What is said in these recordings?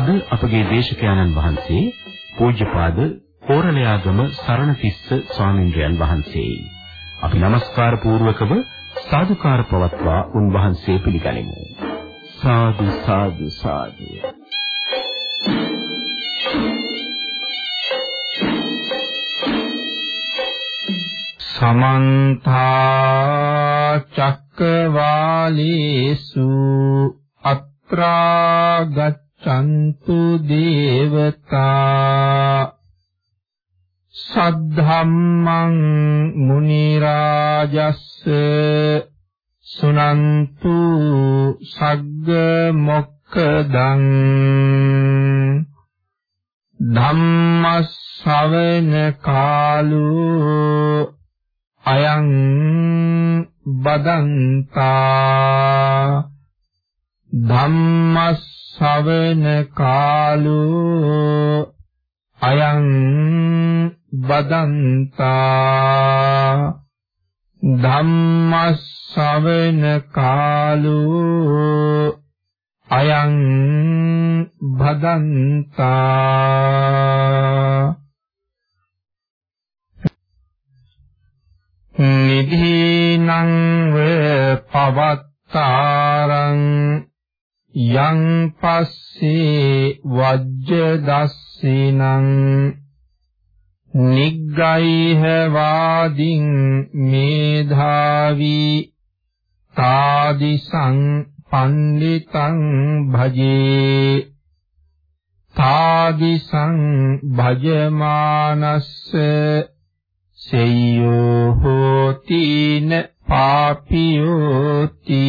අද අපගේ දේශකයන්න් වහන්සේ පූජ්‍යපාද කෝරළයාගම සරණතිස්ස ස්වාමින්ද්‍රයන් වහන්සේයි. අපි নমස්කාර පූර්වකව සාදුකාර පවත්වා උන්වහන්සේ පිළිගනිමු. සාදු සාදු සාදු සමන්ත චක්කවාලේසු අත්‍රා ගච්ඡන්තු දේවතා සද්ධම්මං මුනි රාජස්ස සුනන්තු සග්ග මොක්කදං ධම්මස්සවන කාලෝ අයං බදන්තා ධම්මස්සවන කාලෝ අයං බදන්තා. ධම්මස්සවන කාලෝ අයං බදන්තා. නිධීනං වේ පවත්තාරං යං පස්සේ වජ්ජ දස්සිනං නිග්ගයිහ වාදින් මේධාවි තාදිසං පණ්ඩිතං භජේ තාදිසං භජමානස්ස සෙය්‍යෝ හෝතින පාපියෝති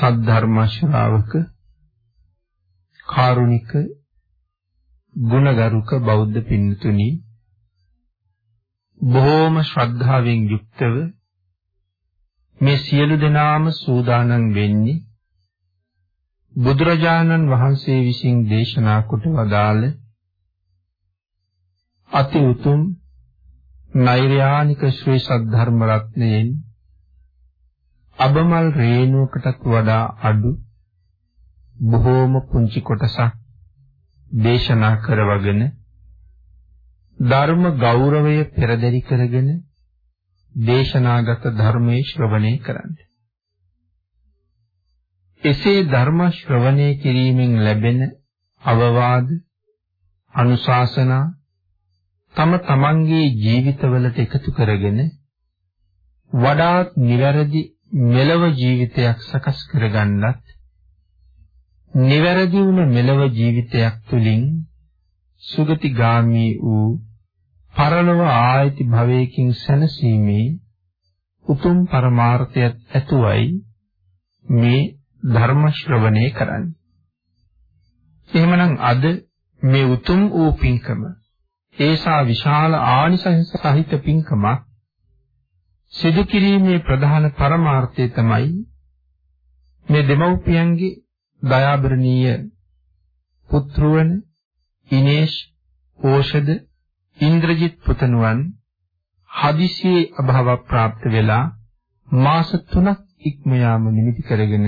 සද්ධර්ම ශ්‍රාවක කාරුණික ගුණගරුක බෞද්ධ පින්තුනි බොහෝම ශ්‍රද්ධාවෙන් යුක්තව මේ සියලු දෙනාම සූදානම් වෙන්නේ බුදුරජාණන් වහන්සේ විසින් දේශනා කොට වදාළ අති උතුම් නෛර්යානික ශ්‍රී සද්ධර්ම රත්නයෙන් අබමල් රේණුවකටත් වඩා අඩු බොහෝම පුංචි කොටසක් දේශනා කරවගෙන ධර්ම ගෞරවය පෙරදරි කරගෙන දේශනාගත ධර්මයේ ශ්‍රවණය කරන්න. එසේ ධර්ම ශ්‍රවණය කිරීමෙන් ලැබෙන අවවාද අනුශාසනා තම තමන්ගේ ජීවිතවලට එකතු කරගෙන වඩාත් නිවැරදි මෙලව ජීවිතයක් සකස් කරගන්නත් නිවැරදි වුණ මෙලව ජීවිතයක් තුළින් සුගතිගාමී වූ පරලොව ආයති භවයකින් සැනසීමේ උතුම් පරමාර්ථයත් ඇතුවයි මේ ධර්ම ශ්‍රවණය කරන්නේ. එහෙමනම් අද මේ උතුම් වූ පින්කම ඒසා විශාල ආනිසංස සහිත පින්කමක් සිදු කිරීමේ ප්‍රධාන පරමාර්ථය තමයි මේ දෙමව්පියන්ගේ දයාබරණීය පුත්‍රවන ඉනේෂ් ඕෂධ ඉන්ද්‍රජිත් පුතණුවන් හදිසියේ අභාව ප්‍රාප්ත වෙලා මාස 3ක් ඉක්ම යාම නිමිති කරගෙන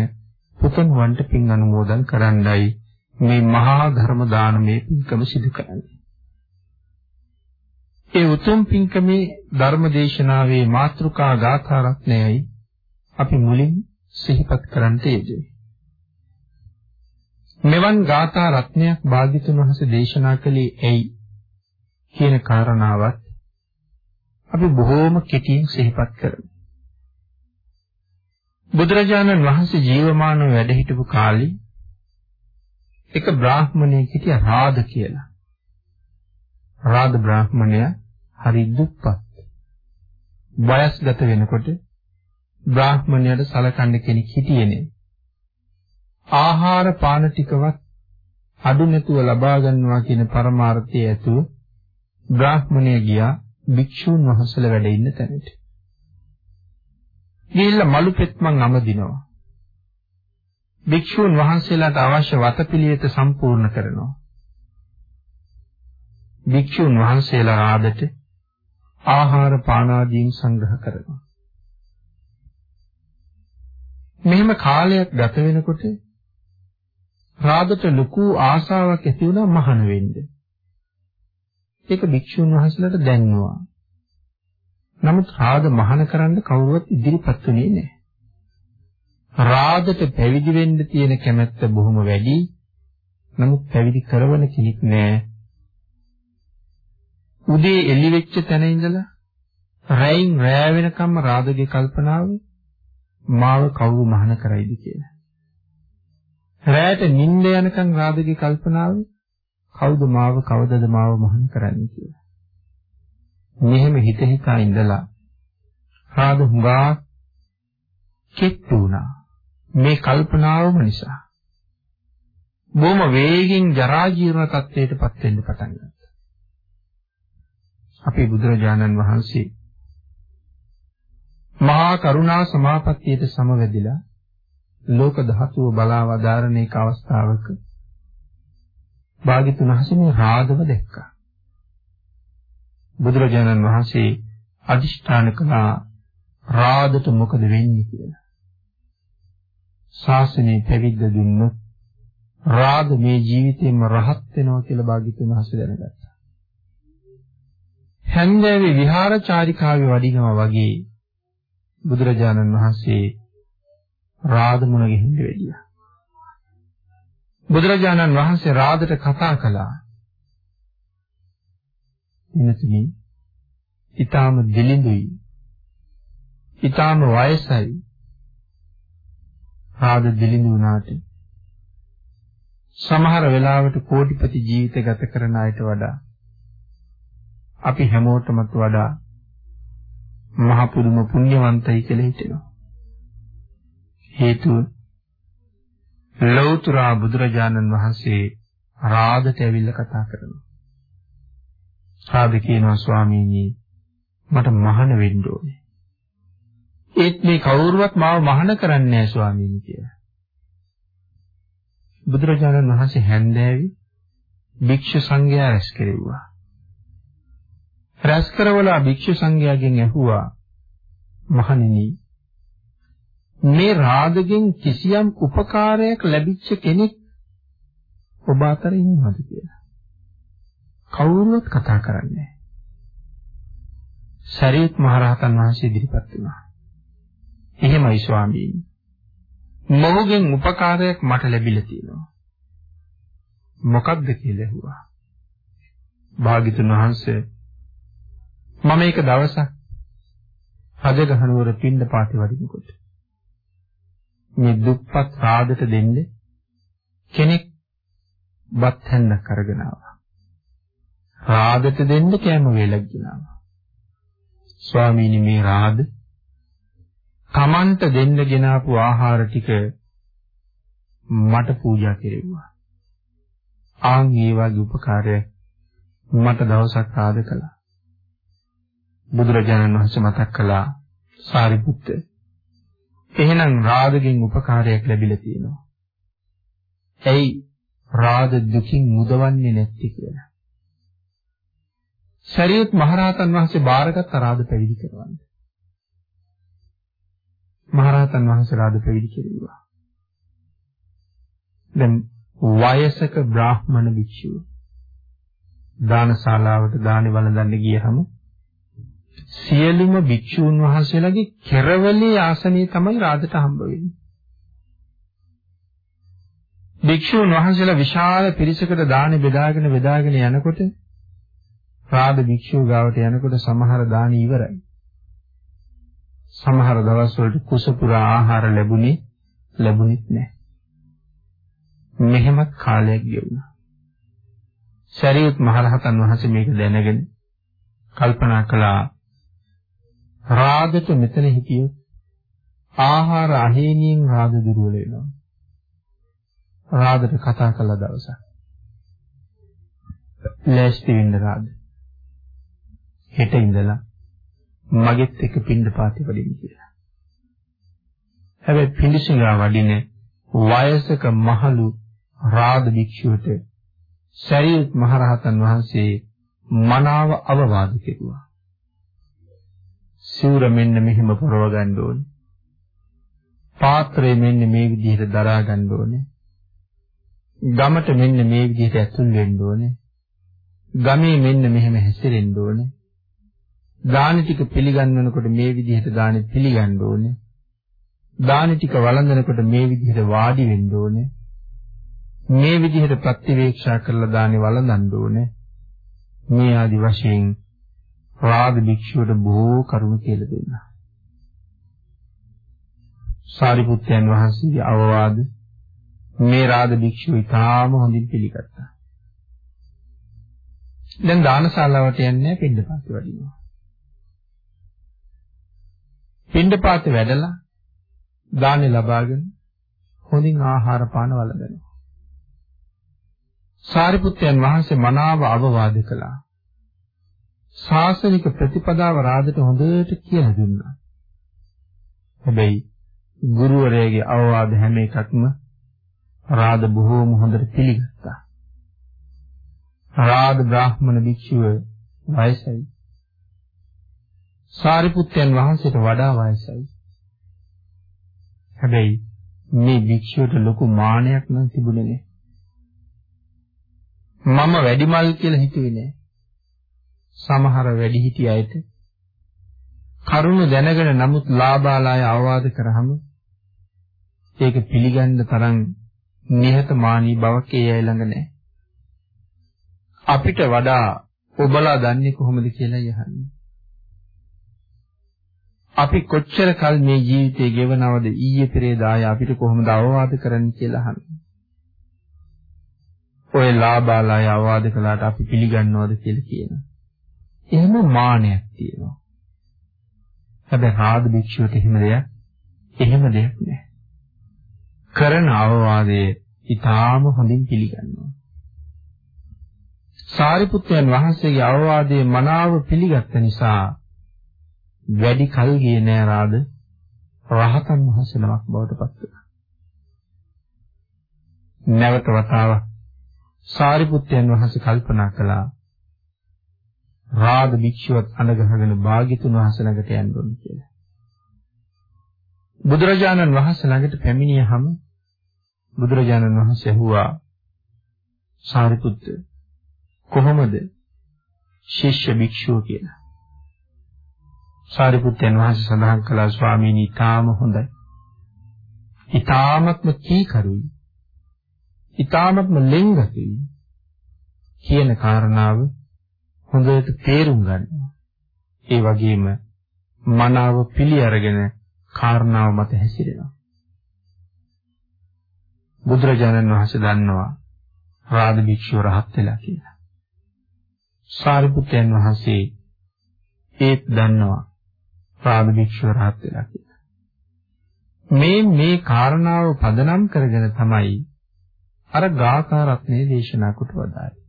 පුතණුවන්ට පින් අනුමෝදන් කරන්නයි මේ මහා ධර්ම දානමේ පින්කම සිදු කරන්නේ. ඒ උතුම් පින්කමේ ධර්ම දේශනාවේ මාතෘකා ගාථා රත්නයයි අපි මුලින් සිහිපත් කරන්නට යෙදුවේ. මෙවන් ගාථා රත්නයක් භාග්‍යතුන් වහන්සේ දේශනා කළේ ඇයි කියන කාරණාවත් අපි බොහෝම කෙටියෙන් සිහිපත් කරමු. බුදුරජාණන් වහන්සේ ජීවමානව වැඩ හිටපු කාලේ එක බ්‍රාහ්මණයෙක් හිටියා රාද කියලා. රාද බ්‍රාහ්මණයා හරි දුප්පත්. වයස්ගත වෙනකොට බ්‍රාහ්මණයාට සලකන්න කෙනෙක් හිටියේ නෑ. ආහාර පාන ටිකවත් අඩු නැතුව ලබා ගන්නවා කියන පරමාර්ථය ඇතුව බ්‍රාහ්මණය ගියා භික්ෂූන් වහන්සේලා වැඩ ඉන්න තැනට. ගිහිල්ලා මලු පෙත්මන් අමදිනවා. භික්ෂූන් වහන්සේලාට අවශ්‍ය වතපිළිවෙත සම්පූර්ණ කරනවා. භික්ෂූන් වහන්සේලා ආදට ආහාර පාන ආදීන් සංග්‍රහ කරනවා. මෙහෙම කාලයක් ගත වෙනකොට රාදට ලොකු ආසාවක් ඇති වුණා මහාන වෙන්න. ඒක භික්ෂුන් වහන්සේලාට දැන්නවා. නමුත් රාද මහාන කරන්න කවුරුවත් ඉදිරිපත් වුණේ නැහැ. රාදට පැවිදි වෙන්න තියෙන කැමැත්ත බොහොම වැඩි. නමුත් පැවිදි කරවන කෙනෙක් නැහැ. උදේ එළි වෙච්ච තැන ඉඳලා රැයින් රෑ වෙනකම්ම රාදගේ කල්පනාව මාව කවුරු මහාන කරයිද කියලා. රැයට නිින්ද යනකම් රාදගේ කල්පනාව කවුද මාව කවදද මාව මහාන කරන්නේ කියලා. මෙහෙම හිත හිතා ඉඳලා රාද හුඟා කෙට්ටු වුණා. මේ කල්පනාවම නිසා. බොහොම වේගෙන් ජරා ජීර්ණ තත්ත්වයටපත් වෙන්න පටන් ගත්තා. අපේ බුදුරජාණන් වහන්සේ මහා කරුණා සමාපත්තියට සමවැදිලා ලෝක ධාතුව බලා වදාරණ එක අවස්ථාවක භාග්‍යතුන් වහන්සේ මේ රාගව දැක්කා. බුදුරජාණන් වහන්සේ අදිෂ්ඨාන කළා රාදට මොකද වෙන්නේ කියලා. ශාසනය පැවිද්ද දුන්නොත් රාග මේ ජීවිතේම රහත් වෙනවා කියලා භාග්‍යතුන් වහන්සේ දැනගත්තා. හැන්දෑවේ විහාරචාරිකාවේ වඩිනවා වගේ බුදුරජාණන් වහන්සේ රාද මුණ ගෙහින්න වෙදියා. බුදුරජාණන් වහන්සේ රාදට කතා කළා. එනතුනි ඊටාම දිලිඳුයි. ඊටාම වයසයි. රාද දිලිඳු වුණාට සමහර වෙලාවට කෝටිපති ජීවිත ගත කරන අයට වඩා අපි හැමෝටමත් වඩා මහ පුදුම පුණ්‍යවන්තයි කියලා හිතෙනවා. හේතුව ලෞතර බුදුරජාණන් වහන්සේ රාදට ඇවිල්ලා කතා කරනවා. රාද කියනවා ස්වාමීනි මට මහාන වෙන්න ඕනේ. ඒත් මේ කවුරුවත් මාව මහාන කරන්නේ නැහැ ස්වාමීනි කියලා. බුදුරජාණන් වහන්සේ හැන්දෑවි භික්ෂු සංඝයා රැස් කෙරෙව්වා. රැස් කරවලා භික්ෂු සංඝයාගෙන් ඇහුවා මහණෙනි මේ රාගයෙන් කිසියම් උපකාරයක් ලැබිච්ච කෙනෙක් ඔබ අතර ඉන්නවද කියලා. කවුරුවත් කතා කරන්නේ නැහැ. සරියුත් මහරහතන් වහන්සේ ඉදිරිපත් වුණා. එහෙමයි ස්වාමීනි. මොහුගෙන් උපකාරයක් මට ලැබිලා තියෙනවා. මොකක්ද කියලා ඇහුවා. භාග්‍යතුන් වහන්සේ මම එක දවසක් රජගහනුවර පින්න පාති වඩිනකොට මේ දුප්පත් රාදට දෙන්නේ කෙනෙක් බත් හැන්නක් අරගෙන ආවා. රාදට දෙන්න කෑම වේලක් ගෙනාවා. ස්වාමීනි මේ රාද කමන්ට දෙන්න ගෙනාපු ආහාර ටික මට පූජා කෙරෙව්වා. ආන් ඒ වගේ උපකාරය මට දවසක් ආද කළා. බුදුරජාණන් වහන්සේ මතක් කළා සාරිපුත්ත එහෙනම් රාගයෙන් උපකාරයක් ලැබිලා තියෙනවා. ඇයි රාග දුකින් මුදවන්නේ නැති කියලා. ශරීරත් මහරහතන් වහන්සේ බාරගත් රාග පැවිදි කරවන්න. මහරහතන් වහන්සේ රාග පැවිදි කෙරුවා. දැන් වයසක බ්‍රාහ්මණ භික්ෂුව දානශාලාවට දානි වළඳන්න ගියහම සියලුම භික්ෂූන් වහන්සේලාගේ කෙරවලේ ආසනයේ තමයි රාදට හම්බ වෙන්නේ. භික්ෂූන් වහන්සේලා විශාල පිරිසකට දාන බෙදාගෙන බෙදාගෙන යනකොට රාද භික්ෂුව ගාවට යනකොට සමහර දාන ඉවරයි. සමහර දවස් වලට කුසපුරා ආහාර ලැබුණේ ලැබුණෙත් නැහැ. මෙහෙමත් කාලයක් ගෙවුණා. සරියුත් මහරහතන් වහන්සේ මේක දැනගෙන කල්පනා කළා රාගට මෙතන හිටියොත් ආහාර අහේනියෙන් රාග දුර්වල වෙනවා. රාගට කතා කළ දවසක්. ලෑස්ති වෙන්න රාග. හෙට ඉඳලා මගෙත් එක පින්ඳ පාති වඩින්න කියලා. හැබැයි පිළිසිඟා වඩින වයසක මහලු රාග භික්ෂුවට සරියුත් මහරහතන් වහන්සේ මනාව අවවාද කෙරුවා. සිවුර මෙන්න මෙහෙම පොරව ගන්න ඕනේ. පාත්‍රය මෙන්න මේ විදිහට දරා ගන්න ඕනේ. ගමට මෙන්න මේ විදිහට ඇතුල් වෙන්න ඕනේ. ගමේ මෙන්න මෙහෙම හැසිරෙන්න ඕනේ. දානි ටික පිළිගන්නනකොට මේ විදිහට දානි පිළිගන්න ඕනේ. දානි ටික වළඳනකොට මේ විදිහට වාඩි වෙන්න ඕනේ. මේ විදිහට ප්‍රතිවේක්ෂා කරලා දානි වළඳන්න ඕනේ. මේ ආදි වශයෙන් රාග භික්ෂුවට බොහෝ කරුණු කියලා දුන්නා. සාරිපුත්යන් වහන්සේගේ අවවාද මේ රාග භික්ෂුව ඉතාම හොඳින් පිළිගත්තා. දැන් දානශාලාවට යන්නේ පින්දපාත වඩිනවා. පින්දපාත වැඩලා දානි ලබාගෙන හොඳින් ආහාර පාන වළඳනවා. සාරිපුත්යන් වහන්සේ මනාව අවවාද කළා. ශාසනික ප්‍රතිපදාව රාජට හොඳට කියලා දුන්නා. හැබැයි ගුරුවරයාගේ අවවාද හැම එකක්ම රාජ බොහෝම හොඳට පිළිගත්තා. රාජ බ්‍රාහ්මණ භික්ෂුව වයසයි. සාරිපුත්යන් වහන්සේට වඩා වයසයි. හැබැයි මේ භික්ෂුවට ලොකු මානයක් නම් තිබුණේ නැහැ. මම වැඩිමල් කියලා හිතුවේ නෑ. සමහර වැඩිහිටි අයට කරුණ දැනගෙන නමුත් ලාභාලාය අවවාද කරාම ඒක පිළිගන්න තරම් නිහතමානී බවක් ඒ අය ළඟ නැහැ. අපිට වඩා ඔබලා දන්නේ කොහොමද කියලා යහන්නේ. අපි කොච්චර කල් මේ ජීවිතේ ගෙවනවද ඊයේ පෙරේදාය අපිට කොහොමද අවවාද කරන්න කියලා අහන්නේ. ඔය ලාභාලාය අවවාද කළාට අපි පිළිගන්නවද කියලා කියනවා. එහෙම මානයක් තියෙනවා. හැබැයි රාද භික්ෂුවට එහෙම දෙයක් එහෙම දෙයක් නැහැ. කරන අවවාදයේ ඊටාම හොඳින් පිළිගන්නවා. සාරිපුත්‍රයන් වහන්සේගේ අවවාදයේ මනාව පිළිගත්ත නිසා වැඩි කල් ගියේ නෑ රාද රහතන් වහන්සේ නමක් බවට පත් වුණා. නැවත වතාවක් සාරිපුත්‍රයන් වහන්සේ කල්පනා කළා රාග භික්ෂුවත් අඳගහගෙන භාග්‍යතුන් වහන්සේ ළඟට යන්න ඕනේ කියලා. බුදුරජාණන් වහන්සේ ළඟට පැමිණියහම බුදුරජාණන් වහන්සේ ඇහුවා සාරිපුත්ත කොහොමද ශිෂ්‍ය භික්ෂුව කියලා. සාරිපුත්යන් වහන්සේ සඳහන් කළා ස්වාමීනි ඊටාම හොඳයි. ඊටාමත්ම කීකරුයි. ඊටාමත්ම ලෙන්ගතුයි කියන කාරණාව හොඳට තේරුම් ගන්නවා. ඒ වගේම මනාව පිළි අරගෙන කාරණාව මත හැසිරෙනවා. බුදුරජාණන් වහන්සේ දන්නවා රාද භික්ෂුව රහත් වෙලා කියලා. සාරිපුත්යන් වහන්සේ ඒත් දන්නවා රාද භික්ෂුව රහත් වෙලා කියලා. මේ මේ කාරණාව පදනම් කරගෙන තමයි අර ගාථා රත්නේ දේශනා කොට වදාළේ.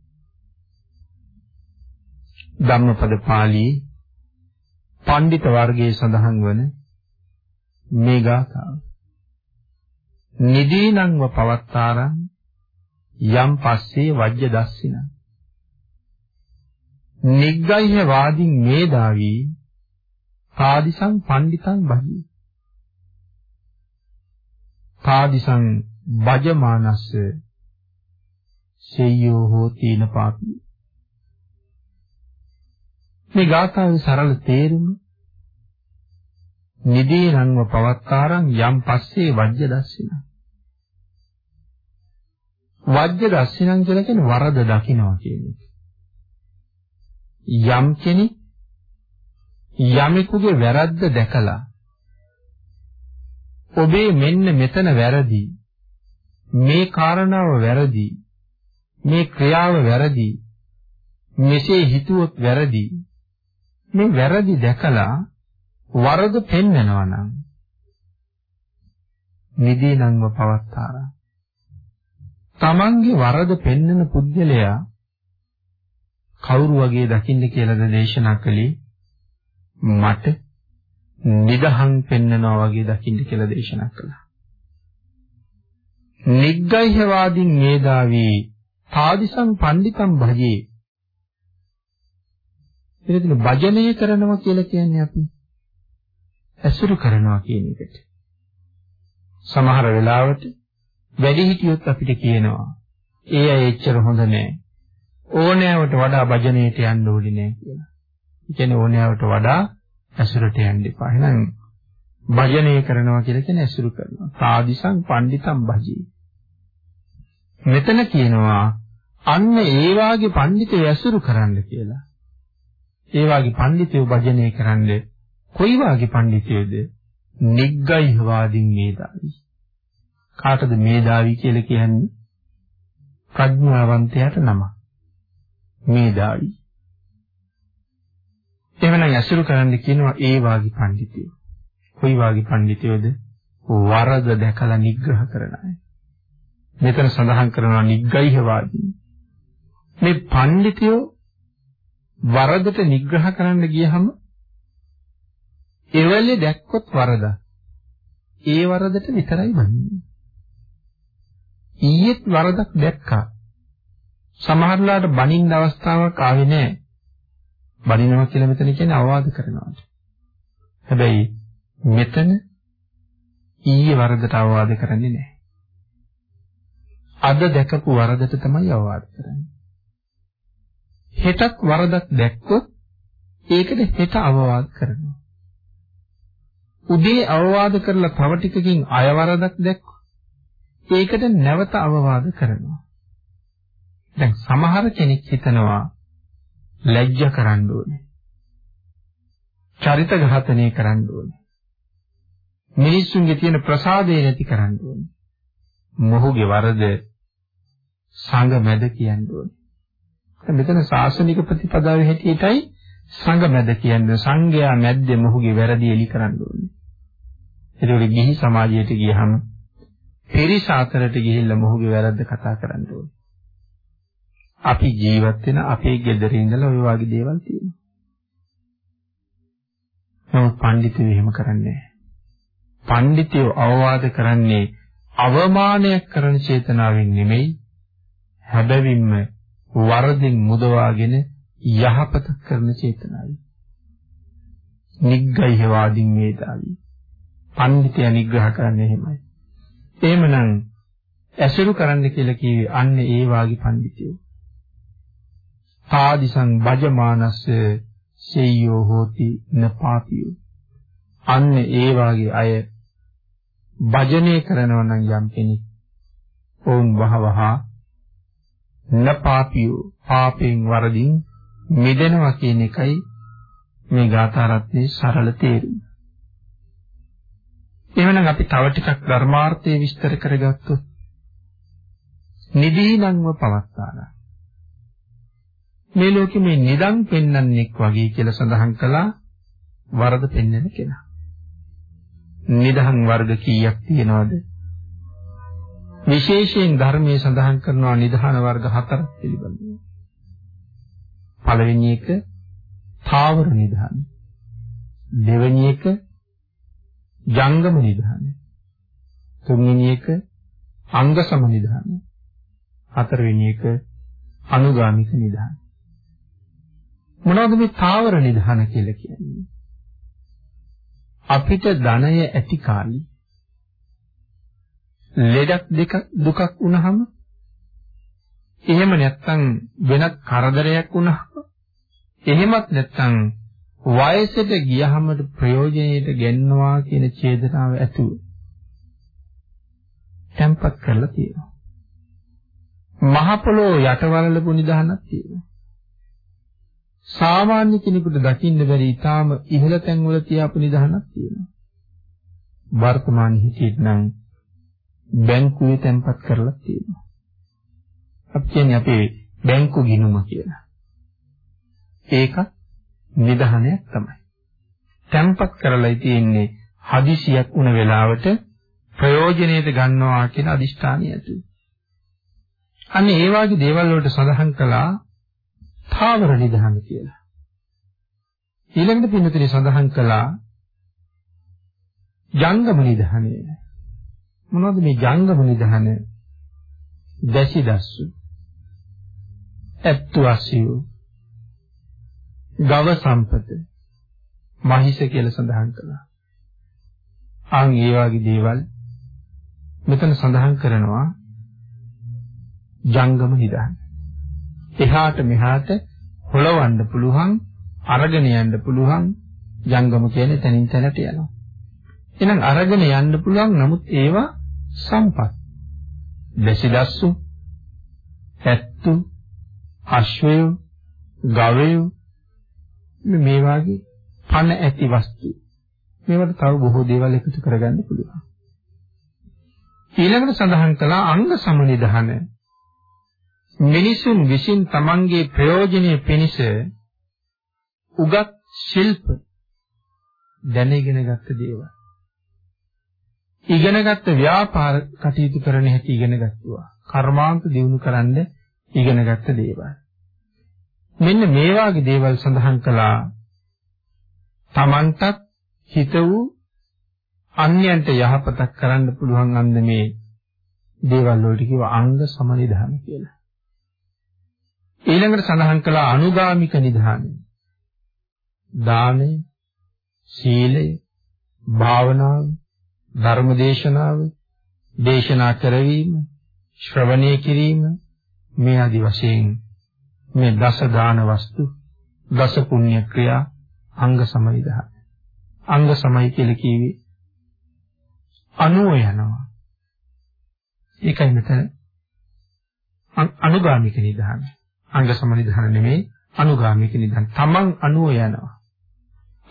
ධම්මපද පාළියේ පඬිත වර්ගයේ සඳහන් වන මේ ගාථාව. නිදීනංව පවත්තාරං යම් පස්සේ වජ්‍ය දස්සින. නිග්ගයිහ වාදින් මේදාවි පාදිසං පණ්ඩිතං බහි. පාදිසං වජමානස්ස සෙය්‍යෝ හෝතින පාපී මේ ගාථාවේ සරල තේරුම නිදීනංව පවත්තාරං යම් පස්සේ වජ්‍ය දස්සින. වජ්‍ය දස්සිනං කියලා කියන්නේ වරද දකින්නවා කියන එක. යම් කෙනෙක් යමෙකුගේ වැරද්ද දැකලා ඔබේ මෙන්න මෙතන වැරදි මේ කාරණාව වැරදි මේ ක්‍රියාව වැරදි මෙසේ හිතුවොත් වැරදි මේ වැරදි දැකලා වරද පෙන්වනවා නම් නිදීනංව පවත්තාරා තමන්ගේ වරද පෙන්වන පුද්ගලයා කවුරු වගේ දකින්න කියලාද දේශනා කළේ මට නිදහන් පෙන්නනවා වගේ දකින්න කියලා දේශනා කළා. නිග්ගයිහවාදීන් මේදාවී තාදිසං පණ්ඩිතම් භජේ එතන භජනය කරනවා කියලා කියන්නේ අපි ඇසුරු කරනවා කියන එකට. සමහර වෙලාවට වැඩි හිටියොත් අපිට කියනවා ඒ අය එච්චර හොඳ නෑ. ඕනෑවට වඩා භජනයට යන්න ඕනේ නෑ කියලා. ඒ කියන්නේ ඕනෑවට වඩා ඇසුරට යන්න එපා. එහෙනම් භජනය කරනවා කියලා කියන්නේ ඇසුරු කරනවා. සාදිසං පණ්ඩිතම් භජී. මෙතන කියනවා අන්න ඒ වාගේ පඬිතුය ඇසුරු කරන්න කියලා. ඒ වාගේ පඬිතුය භජනය කරන්න කොයි වාගේ පඬිතුයද? නිග්ගයිහවාදීන් මේදාවි. කාටද මේදාවි කියලා කියන්නේ? ප්‍රඥාවන්තයාට නම. මේදාවි. එවනම් ඇසුරු කරන්න කියනවා ඒ වාගේ පඬිතුය. කොයි වාගේ පඬිතුයද? වරද දැකලා නිග්‍රහ කරන අය. මෙතන සඳහන් කරනවා නිග්ගයිහවාදී. මේ පඬිතියෝ වරදට නිග්‍රහ කරන්න ගියහම එවලේ දැක්කොත් වරද. ඒ වරදට විතරයි බන්නේ. ඊයේත් වරදක් දැක්කා. සමහරලාට බනින්න අවස්ථාවක් ආවේ නැහැ. බනිනවා කියලා මෙතන කියන්නේ අවවාද කරනවාට. හැබැයි මෙතන ඊයේ වරදට අවවාද කරන්නේ නැහැ. අද දැකපු වරදට තමයි අවවාද කරන්නේ. හෙටත් වරදක් දැක්කොත් ඒකට හෙට අවවාද කරනවා. උදේ අවවාද කරලා තව ටිකකින් අය වරදක් දැක්කොත් ඒකට නැවත අවවාද කරනවා. දැන් සමහර කෙනෙක් හිතනවා ලැජ්ජ කරන්න ඕනේ. චරිත ඝාතනය කරන්න ඕනේ. මිනිස්සුන්ගේ තියෙන ප්‍රසාදය නැති කරන්න ඕනේ. මොහුගේ වරද සංඝ මැද කියන්න ඕනේ. මෙතන ශාසනික ප්‍රතිපදාවේ හැටියටයි සංඝ මැද කියන්නේ සංඝයා මැද්දේ මොහුගේ වැරදි එලි කරන්න ඕනේ. ඒකෝලි ගිහි සමාජයට ගියහම පිරිස අතරට ගිහිල්ලා මොහුගේ වැරද්ද කතා කරන්න ඕනේ. අපි ජීවත් වෙන අපේ ගෙදර ඉඳලා ওই වගේ දේවල් තියෙනවා. නමුත් පඬිතුයෝ එහෙම කරන්නේ නැහැ. පඬිතුයෝ අවවාද කරන්නේ අවමානයක් කරන චේතනාවෙන් නෙමෙයි හැබැවින්ම වරදින් මුදවාගෙන යහපත කරන චේතනාවයි. නිග්ගයිහ වාදින් වේදාවි. පඬිතය නිග්‍රහ කරන්නේ එහෙමයි. එහෙමනම් ඇසුරු කරන්න කියලා කිව්වේ අන්න ඒ වාගේ පඬිතියෝ. ආදිසං බජමානස්ස සෙය්‍යෝ හෝති නපාපියෝ. අන්න ඒ වාගේ අය භජනය කරනවා නම් යම් කෙනෙක් ඔවුන් වහවහා නපාපියෝ පාපෙන් වරදින් මිදෙනවා කියන එකයි මේ ගාථා රත්නේ සරල තේරුම. එවනම් අපි තව ටිකක් ධර්මාර්ථය විස්තර කරගත්තොත් නිදීනංව පවත්තාලා මේ ලෝකෙ මේ නිදන් පෙන්වන්නෙක් වගේ කියලා සඳහන් කළා වරද පෙන්වන කෙනා. නිදහන් වර්ග කීයක් තියෙනවද? විශේෂයෙන් ධර්මයේ සඳහන් කරනවා නිධාන වර්ග හතරක් පිළිබඳව. පළවෙනි එක තාවර නිධාන. දෙවෙනි එක ජංගම නිධාන. තුන්වෙනි එක අංග සම නිධාන. හතරවෙනි එක අනුගාමික නිධාන. මොනවද මේ තාවර නිධාන කියලා කියන්නේ? අපිට ධනය ඇති කාලේ ලෙඩක් දෙක දුකක් වුණාම එහෙම නැත්නම් වෙනත් කරදරයක් වුණාම එහෙමත් නැත්නම් වයසට ගියහම ප්‍රයෝජනෙට ගෙන්නවා කියන චේතනාව ඇතුව tempat කරලා තියෙනවා. මහ පොළොව යටවලලපු නිදහනක් තියෙනවා. සාමාන්‍ය කෙනෙකුට දකින්න බැරි ඊටාම ඉහළ තැන්වල තියාපු නිදහනක් තියෙනවා. වර්තමාන හිතේ නම් බැංකුවේ තැන්පත් කරලා තියෙනවා. අපි කියන්නේ අපේ බැංකු ගිණුම කියලා. ඒක නිදහනයක් තමයි. තැන්පත් කරලා තියෙන්නේ හදිසියක් වුණ වෙලාවට ප්‍රයෝජනෙට ගන්නවා කියන අදිෂ්ඨානිය ඇතුළු. අන්න ඒ වගේ දේවල් වලට සඳහන් කළා ථාවර නිදහන කියලා. ඊළඟට පින්නතුනි සඳහන් කළා ජංගම නිදහනය. මොනවද මේ ජංගම නිධාන? දැසි දස්සු. ඇත්තු අසියු. ගව සම්පත. මහිෂ කියලා සඳහන් කළා. අන් ඒ වගේ දේවල් මෙතන සඳහන් කරනවා ජංගම නිදාන. එහාට මෙහාට හොලවන්න පුළුවන් අරගෙන යන්න පුළුවන් ජංගම කියන්නේ තනින් තැනට යනවා. එහෙනම් අරගෙන යන්න පුළුවන් නමුත් ඒවා සම්පත්. දෙසිදස්සු, ඇත්තු, අශ්වය, ගවය මේ වාගේ පණ ඇති වස්තු. මේවට තව බොහෝ දේවල් එකතු කරගන්න පුළුවන්. ඊළඟට සඳහන් කළා අංග සමනිධාන මිනිසුන් විසින් තමන්ගේ ප්‍රයෝජනීය පිණිස උගත් ශිල්ප දැනගෙන ගත්ත දේවල්. ඉගෙනගත්ත ව්‍යාපාර කටයුතු කරන හැටි ඉගෙන ගත්තා. කර්මාන්ත දිනු කරන්න ඉගෙනගත්ත දේවල්. මෙන්න මේ වාගේ දේවල් සඳහන් කළා තමන්ටත් හිත වූ අන්‍යයන්ට යහපතක් කරන්න පුළුවන් අන්න මේ දේවල් වලට කිව්ව අංග සමනිධාන කියලා. ඊළඟට සඳහන් කළා අනුගාමික නිධානය. දානය, සීලය, භාවනාව, ධර්මදේශනාව, දේශනා කරවීම, ශ්‍රවණය කිරීම මේ ආදි වශයෙන් මේ දස දාන වස්තු, දස පුණ්‍ය ක්‍රියා අංග සමනිධාන. අංග සමයි කියලා කිව්වේ අනුව යනවා. ඒකයි මෙතන අනුගාමික නිධානය. අංග සමනිධාන නෙමෙයි අනුගාමික නිධාන. තමන් අනුව යනවා.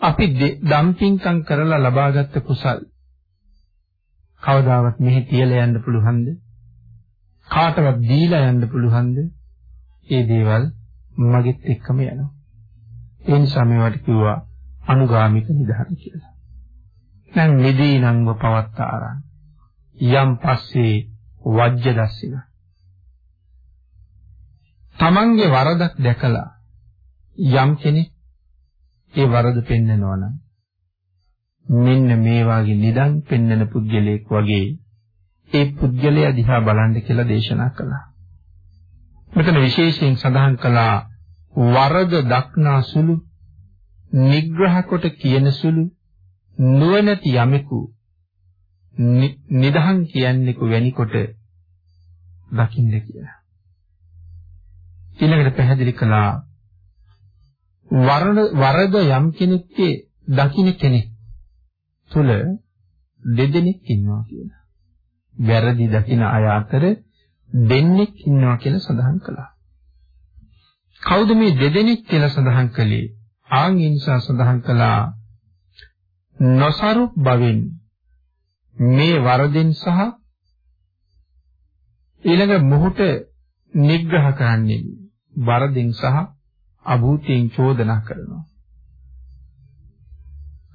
අපි දම්පින්කම් කරලා ලබාගත් කුසල් කවදාවත් මෙහි තියලා යන්න පුළුවන්ද? කාටවත් දීලා යන්න පුළුවන්ද? ඒ දේවල් මගෙත් එක්කම යනවා. ඒ නිසා මේවට කිව්වා අනුගාමික නිධාන කියලා. දැන් නිදීනංව පවත්තාරං යම් පස්සේ වජ්‍ය දස්සින තමන්ගේ වරදක් දැකලා යම් කෙනෙක් ඒ වරද පෙන්නනවා නම් මෙන්න මේ වාගේ නිදන් පෙන්නන පුද්ගලයෙක් වගේ ඒ පුද්ගලයා දිහා බලන්න කියලා දේශනා කළා. මෙතන විශේෂයෙන් සඳහන් කළා වරද දක්නා සුළු නිග්‍රහ කොට කියන සුළු නුවණැති යමෙකු නිදහන් කියන්නෙකු වැනිකොට දකින්න කියලා. ඊළඟට පැහැදිලි කළා වරද වරද යම් කෙනෙක්ගේ දකින්න කෙනෙක් තුල දෙදෙනෙක් ඉන්නවා කියලා. වැරදි දකින අය අතර දෙන්නෙක් ඉන්නවා කියලා සඳහන් කළා. කවුද මේ දෙදෙනෙක් කියලා සඳහන් කළේ? ආන් ඒ නිසා සඳහන් කළා නොසරු බවින් මේ වරදින් සහ ඊළඟ මොහොත නිග්‍රහ කරන්නේ වරදින් සහ අභූතයෙන් චෝදනා කරනවා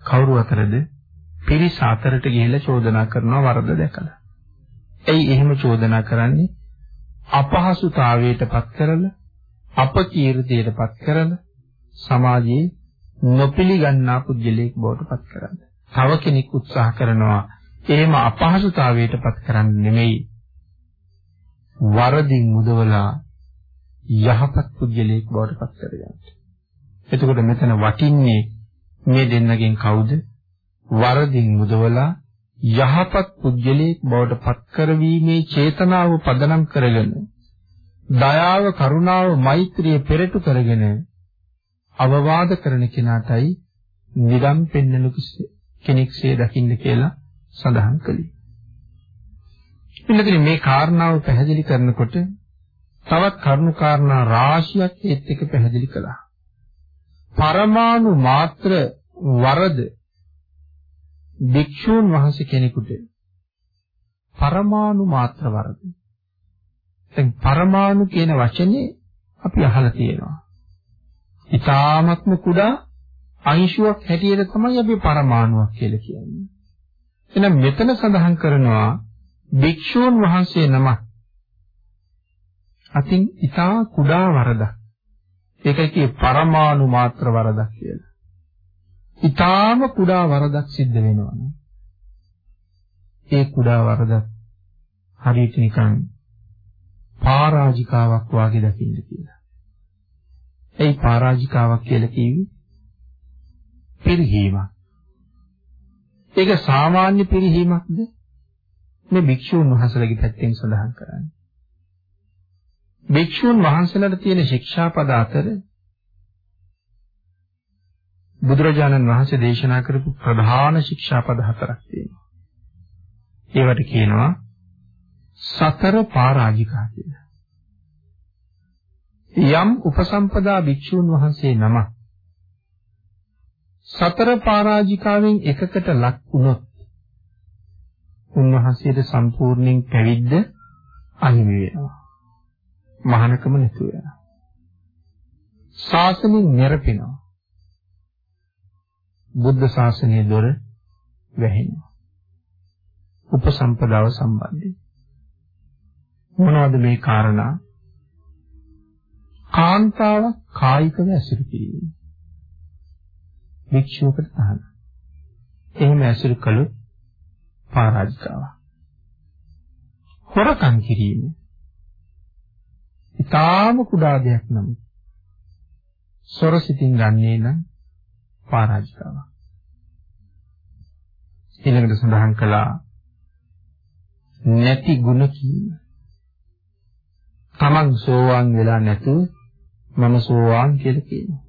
කවුරු අතරද පිරිස අතරට ගිහිල්ලා චෝදනා කරනවා වරද දැකලා එයි එහෙම චෝදනා කරන්නේ අපහසුතාවයටපත් කරලා අපකීර්තියටපත් කරලා සමාජයේ නොපිළිගන්නා පුද්ගලයෙක් බවට පත් කරන්න. තව කෙනෙක් උත්සාහ කරනවා එහෙම අපහසුතාවයට පත් කරන්න නෙමෙයි වරදින් මුදවලා යහපත් පුද්ගලයෙක් බවට පත් කරගන්න. එතකොට මෙතන වටින්නේ මේ දෙන්නගෙන් කවුද? වරදින් මුදවලා යහපත් පුද්ගලයෙක් බවට පත් කරවීමේ චේතනාව පදනම් කරගෙන දයාව කරුණාව මෛත්‍රිය පෙරටු කරගෙන අවවාද කරන කෙනාටයි නිරම් පෙන්නනු කෙනෙක්සේ දකින්න කියලා සඳහන් කළේ. එන්නදී මේ කාරණාව පැහැදිලි කරනකොට තවත් කරුණු කාරණා රාශියක් ඒත් එක පැහැදිලි කළා. පරමාණු මාත්‍ර වරද භික්ෂූන් වහන්සේ කෙනෙකුට පරමාණු මාත්‍ර වරද. දැන් පරමාණු කියන වචනේ අපි අහලා තියෙනවා. ඊ타ත්ම කුඩා අංශුවක් හැටියට තමයි අපි පරමාණුවක් කියලා කියන්නේ. එහෙනම් මෙතන සඳහන් කරනවා භික්ෂූන් වහන්සේ නම අතින් ඊටා කුඩා වරදක්. ඒකයි කියේ පරමාණු මාත්‍ර වරදක් කියලා. ඊටාම කුඩා වරදක් සිද්ධ වෙනවා. ඒ කුඩා වරදක් හරියට නිකන් පරාජිකාවක් වාගේ දකින්න කියලා. ඒ පරාජිකාවක් කියලා කිව්වේ පිරිහීමක්. ඒක සාමාන්‍ය පිරිහීමක්ද? මේ භික්ෂුන් වහන්සේලාගේ පැත්තෙන් සඳහන් කරන්නේ. භික්ෂුන් වහන්සේලාට තියෙන ශික්ෂාපද අතර බුදුරජාණන් වහන්සේ දේශනා කරපු ප්‍රධාන ශික්ෂාපද හතරක් තියෙනවා. ඒවට කියනවා සතර පරාජිකා කියලා. යම් උපසම්පදා භික්ෂුන් වහන්සේ නම සතර පරාජිකාවෙන් එකකට ලක් වුණොත් උන්වහන්සේට සම්පූර්ණයෙන් පැවිද්ද අහිමි වෙනවා. මහානකම නැතු වෙනවා. ශාසනයෙන් නිරපිනවා. බුද්ධ ශාසනයේ දොර වැහෙනවා. උපසම්පදාව සම්බන්ධයි. මොනවද මේ කාරණා? කාන්තාව කායිකව ඇසුරු කිරීම. වික්ෂුවකට තහන. එහෙම ඇසුරු කළොත් පරාජිකාව. හොරකම් කිරීම. ඊටාම කුඩා දෙයක් නම් සොරසිතින් ගන්නේ නම් පරාජිකාව. ඊළඟට සඳහන් කළා නැති ಗುಣ කීම. තමන් සෝවාන් වෙලා නැතුව මම සෝවාන් කියලා කියනවා.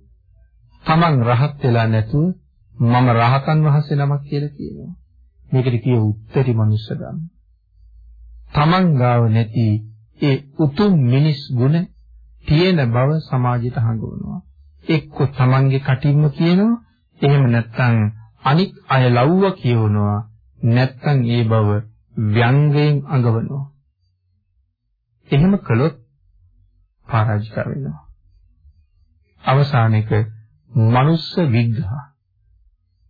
තමන් රහත් වෙලා නැතුව මම රහතන් වහන්සේ නමක් කියලා කියනවා. මේකට කිය උත්තරී මනුෂ්‍ය ධර්ම. තමන් ගාව නැති ඒ උතුම් මිනිස් ගුණ තියෙන බව සමාජයට හඟවනවා. එක්ක තමන්ගේ කටින්ම කියනවා එහෙම නැත්නම් අනික් අය ලව්ව කියවනවා නැත්නම් ඒ බව ව්‍යංගයෙන් අඟවනවා. එහෙම කළොත් පරාජික වෙනවා. අවසානයේක මනුස්ස විග්‍රහ.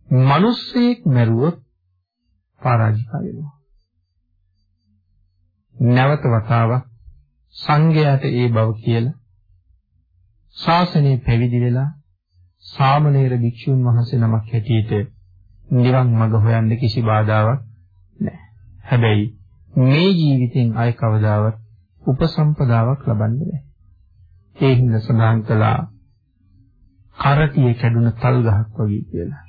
මිනිස්සෙක් මරුවොත් පරාජික වෙනවා. නැවත වතාවක් සංඝයාට ඒ බව කියලා ශාසනය පැවිදි වෙලා සාමණේර භික්ෂුන් වහන්සේ නමක් හැටියට නිවන් මඟ හොයන්න කිසි බාධාවක් නැහැ. හැබැයි මේ ජීවිතෙන් අය කවදාවත් උපසම්පදාවක් ලබන්නේ නැහැ. ඒ හින්දා සඳහන් කළා කරටියේ කැඩුන තල් ගහක් වගේ කියලා.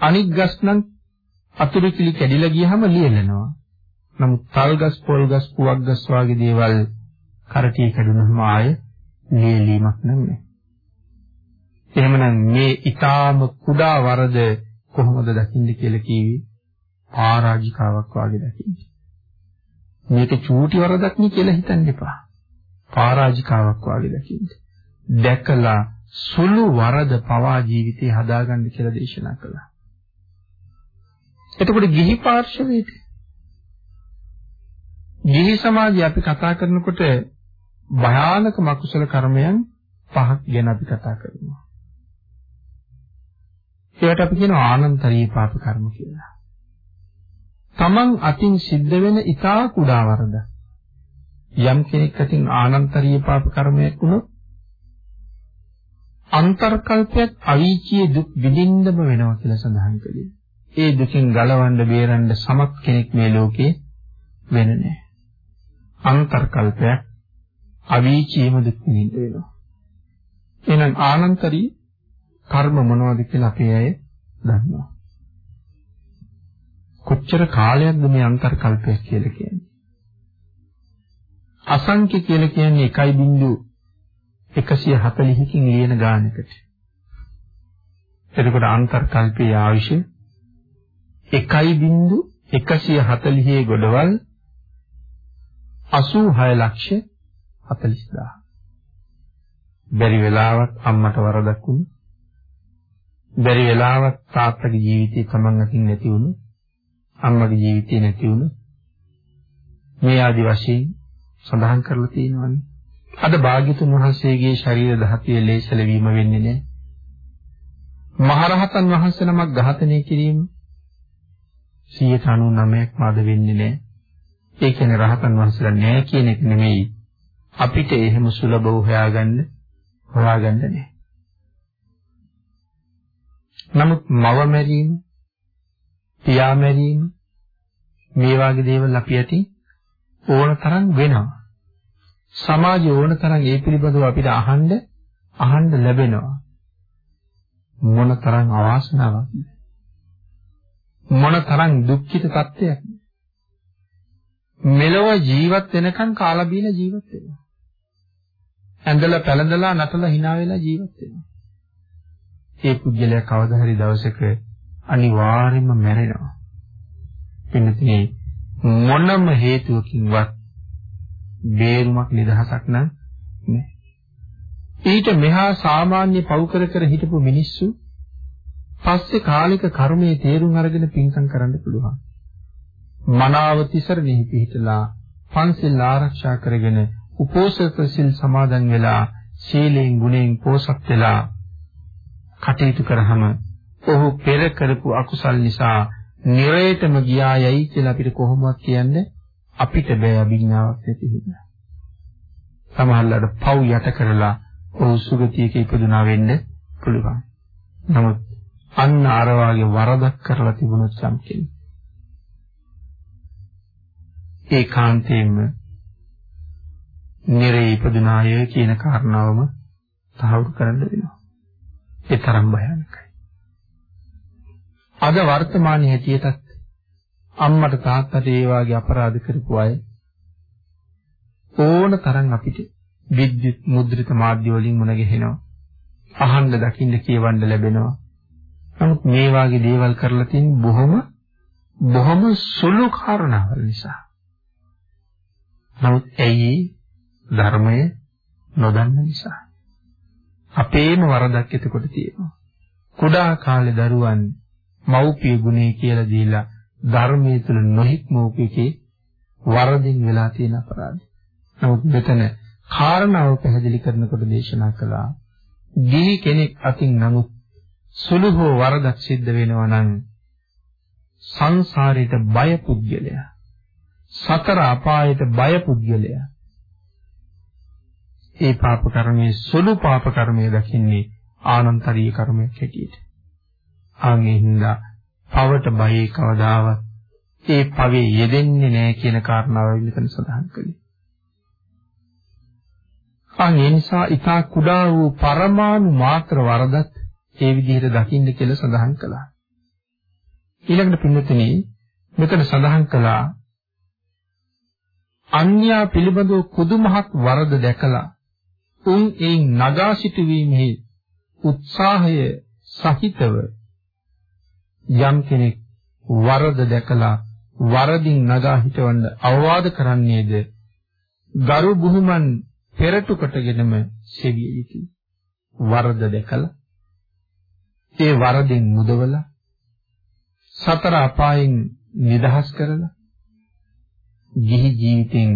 අනික් ගස් නම් අතුරු කිලි කැඩිලා ගියහම ලියලනවා. නමුත් තල් ගස්, පොල් ගස්, පුවක් ගස් වගේ දේවල් කරටියේ කැඩුනහම ආයේ ලියලීමක් නැහැ. එහෙමනම් මේ ඊටාම කුඩා වරද කොහොමද දකින්න කියලා කිව්වේ? පරාජිකාවක් වගේ දකින්න. මේක චූටි වරදක් නේ කියලා හිතන්න එපා. පරාජිකාවක් වගේ දකින්න. දැකලා සුළු වරද පවා ජීවිතේ හදාගන්න කියලා දේශනා කළා. එතකොට ගිහි පාර්ශවයේදී ගිහි සමාජය අපි කතා කරනකොට භයානක මකුසල කර්මයන් පහක් ගැන අපි කතා කරනවා. ඒවට අපි කියනවා ආනන්තරීය පාප කර්ම කියලා. තමන් අතින් සිද්ධ වෙන ඊටා කුඩා වරද යම් කෙනෙක් අතින් ආනන්තරීය පාප කර්මයක් වුණොත් අන්තර්කල්පයක් අවීචියේ දුක් විඳින්නම වෙනවා කියලා සඳහන් කළේ. ඒ දුකින් ගලවන්න බේරන්න සමත් කෙනෙක් මේ ලෝකේ වෙන්නේ නැහැ. අන්තර්කල්පයක් අවීචියේම දුක් විඳින්න වෙනවා. එහෙනම් ආනන්තරී කර්ම මොනවද කියලා අපේ අය දන්නවා. කොච්චර කාලයක්ද මේ අන්තර්කල්පය කියලා කියන්නේ? අසංඛ්‍ය කියලා කියන්නේ 1.140කින් ලියන ගානකට. එතකොට අන්තර්කල්පයේ ආයුෂ 1.140 ගොඩවල් 86 ලක්ෂ 40000. බැරි වෙලාවක් අම්මට වරදක් වුණා. බැරි වෙලාවක් තාත්තගේ ජීවිතේ Taman අතින් නැති වුණා. අම්මගේ ජීවිතේ නැති වුණා. මේ ආදි වශයෙන් සඳහන් කරලා තියෙනවානේ. අද භාග්‍යතුන් වහන්සේගේ ශරීර දහතිය ලේසල වීම වෙන්නේ නැහැ. මහරහතන් වහන්සේ නමක් ඝාතනය කිරීම 199ක් මාද වෙන්නේ නැහැ. ඒ කියන්නේ රහතන් වහන්සේලා නැහැ කියන එක නෙමෙයි. අපිට එහෙම සුලභව හොයාගන්න හොයාගන්න නැහැ. නමුත් මව මැරීම, පියා මැරීම මේ වගේ දේවල් අපි ඇති ඕන තරම් වෙනවා. සමාජය ඕන තරම් ඒ පිළිබඳව අපිට අහන්න අහන්න ලැබෙනවා. මොන තරම් අවාසනාවක්ද? මොන තරම් දුක්ඛිත තත්ත්වයක්ද? මෙලොව ජීවත් වෙනකන් කාලා බීලා ජීවත් වෙනවා. ඇඳලා පැළඳලා නටලා hina වෙලා ජීවත් වෙනවා. ඒ පුද්ගලයා කවදා හරි දවසක අනිවාර්යයෙන්ම මැරෙනවා. එන්නතේ මොනම හේතුවකින්වත් බේරුමක් නිදහසක් නැහැ. ඊට මෙහා සාමාන්‍ය පව් කර කර හිටපු මිනිස්සු පස්සේ කාලික කර්මයේ තේරුම් අරගෙන පින්කම් කරන්න පුළුවන්. මනාව තිසරණෙහි පිහිටලා පන්සිල් ආරක්ෂා කරගෙන උපෝසත සිල් සමාදන් වෙලා සීලෙන් ගුණෙන් පෝසත් වෙලා කටයුතු කරාම ඔහු පෙර කරපු අකුසල් නිසා නිරේතම ගියා යයි කියලා අපිට කොහොමවත් කියන්නේ අපිට බෑ අභිඥාවක් නැති හින්දා. සමහරවිට පව් යට කරලා ඔහු සුගතියක ඉපදුනා වෙන්න පුළුවන්. නමුත් අන්න අර වාගේ වරදක් කරලා තිබුණොත් සම්කෙන්නේ. ඒකාන්තයෙන්ම නිරේ ඉපදුනාය කියන කාරණාවම තහවුරු කරන්න වෙනවා. ඒ තරම් භයානකයි. අද වර්තමානයේ හැටියටත් අම්මට තාත්තට ඒ වාගේ අපරාධ කරපු අය ඕන තරම් අපිට විද්‍යුත් මුද්‍රිත මාධ්‍ය වලින් මුණ ගැහෙනවා. අහන්න දකින්න කියවන්න ලැබෙනවා. නමුත් මේ වාගේ දේවල් කරලා තියෙන බොහොම බොහොම සුළු කාරණාවල් නිසා. නමුත් ඇයි ධර්මය නොදන්න නිසා. අපේම වරදක් එතකොට තියෙනවා. කුඩා කාලේ දරුවන් මව්පිය ගුණේ කියලා දීලා ධර්මයේ තුල නොහික්මෝකේ වරදින් වෙලා තියෙන අපරාධය. නමුත් මෙතන කාරණාව පැහැදිලි කරනකොට දේශනා කළා ගිහි කෙනෙක් අතින් නමුත් සුළු හෝ වරදක් සිද්ධ වෙනවා නම් සංසාරයට බය පුද්ගලයා සතර අපායට බය පුද්ගලයා ඒ පාප කර්මයේ සුළු පාප කර්මය දකින්නේ ආනන්තරීය කර්මයක් හැටියට. ආන්ගේ හින්දා පවට බයේ කවදාවත් ඒ පවේ යෙදෙන්නේ නැහැ කියන කාරණාව විතර සඳහන් කළේ. අන් ඒ නිසා ඊටා කුඩා වූ පරමාණු මාත්‍ර වරදත් ඒ විදිහට දකින්න කියලා සඳහන් කළා. ඊළඟට පින්නතනේ මෙතන සඳහන් කළා අන්‍යා පිළිබඳව කුදුමහත් වරද දැකලා උන් එයින් නගා සිටුවීමේ උත්සාහය සහිතව යම් කෙනෙක් වරද දැකලා වරදින් නගා හිටවන්න අවවාද කරන්නේද? ගරු බුහුමන් පෙරටු කොටගෙනම සෙවිය යුතුයි. වරද දැකලා ඒ වරදින් මුදවලා සතර අපායෙන් නිදහස් කරලා ගිහි ජීවිතෙන්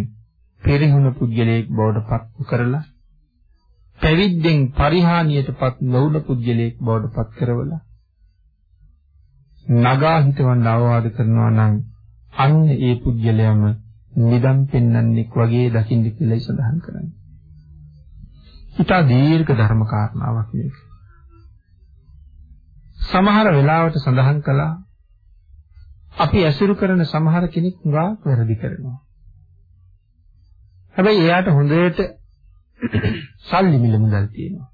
පෙරහුණු පුද්ගලයෙක් බවට පත් කරලා පැවිද්දෙන් පරිහානියටපත් නොවුන පුද්ගලයෙක් බවට පත් කරවලා නගා හිතවන්න අවවාද කරනවා නම් අන්න ඒ පුද්ගලයාම නිදම් පෙන්වන්නෙක් වගේ දකින්න කියලා සඳහන් කරන්නේ. ඊට දීර්ඝ ධර්ම කාරණාවක් මේක. සමහර වෙලාවට සඳහන් කළා අපි ඇසුරු කරන සමහර කෙනෙක් මුරා වැරදි කරනවා. හැබැයි එයාට හොඳට සල්ලි මිල මුදල් තියෙනවා.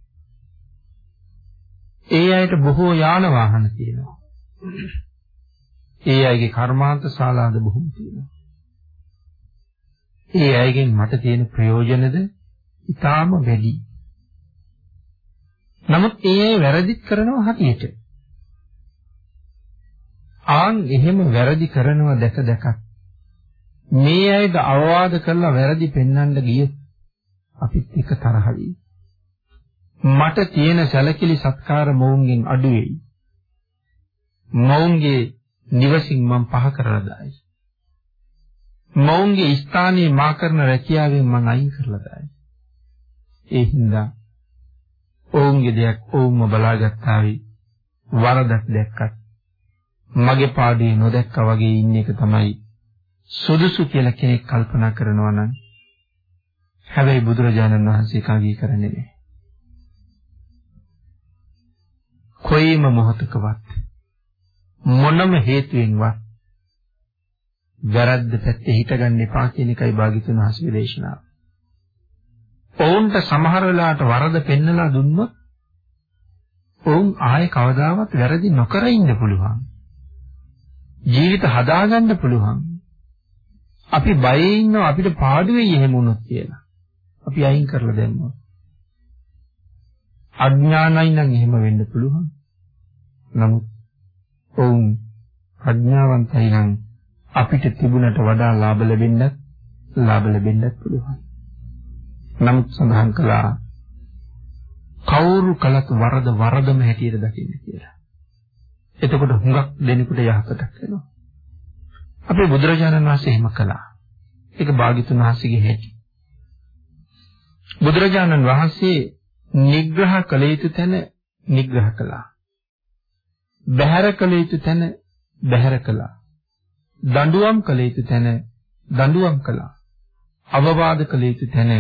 ඒ අයට බොහෝ යාන වාහන තියෙනවා. ඒ අයගේ කර්මාන්ත ශාලාද බොහොම තියෙනවා. ඒ අයගෙන් මට තියෙන ප්‍රයෝජනද ඊටාම වැඩි. නමුත් ඒ අය වැරදිත් කරනවා හරියට. ආන් එහෙම වැරදි කරනවා දැක දැක මේ අයද අවවාද කරලා වැරදි පෙන්වන්න ගියොත් අපිත් එක තරහ වෙයි. මට තියෙන සැලකිලි සත්කාර මොවුන්ගෙන් අඩු වෙයි. මොවුන්ගේ නිවසින් මම පහ කරලා දායි. මොවුන්ගේ ස්ථානයේ මා කරන රැකියාවෙන් මම අයින් කරලා දායි. ඒ හින්දා ඔවුන්ගේ දෙයක් ඔවුන්ම බලාගත්තා වෙයි. වරදක් දැක්කත් මගේ පාඩේ නොදැක්කා වගේ ඉන්න එක තමයි සුදුසු කියලා කෙනෙක් කල්පනා කරනවා නම් හැබැයි බුදුරජාණන් වහන්සේ කාගී කරන්නේ නැහැ. කොයිම මොහතකවත් මොනම හේතුවෙන්වත් වැරද්ද පැත්තේ හිටගන්න එපා කියන එකයි භාග්‍යතුන් වහන්සේගේ දේශනාව. ඔවුන්ට සමහර වෙලාවට වරද පෙන්නලා දුන්නොත් ඔවුන් ආයේ කවදාවත් වැරදි නොකර ඉන්න පුළුවන්. ජීවිත හදාගන්න පුළුවන්. අපි බයේ ඉන්නවා අපිට පාඩු වෙයි එහෙම වුණොත් කියලා. අපි අයින් කරලා දැම්මොත්. අඥානයි නම් එහෙම වෙන්න පුළුවන්. නමුත් ඔවුන් ප්‍රඥාවන්තයි නම් අපිට තිබුණට වඩා ලාභ ලැබෙන්නත් ලාභ ලැබෙන්නත් පුළුවන්. නමුත් සඳහන් කළා කවුරු කලත් වරද වරදම හැටියට දකින්න කියලා. එතකොට හුඟක් දෙනෙකුට යහපතක් වෙනවා. අපේ බුදුරජාණන් වහන්සේ එහෙම කළා. ඒක භාග්‍යතුන් වහන්සේගේ හැටි. බුදුරජාණන් වහන්සේ නිග්‍රහ කළ යුතු තැන නිග්‍රහ කළා. බහැර කළ යුතු තැන බහැර කළා. දඬුවම් කළ යුතු තැන දඬුවම් කළා. අවවාද කළ යුතු තැන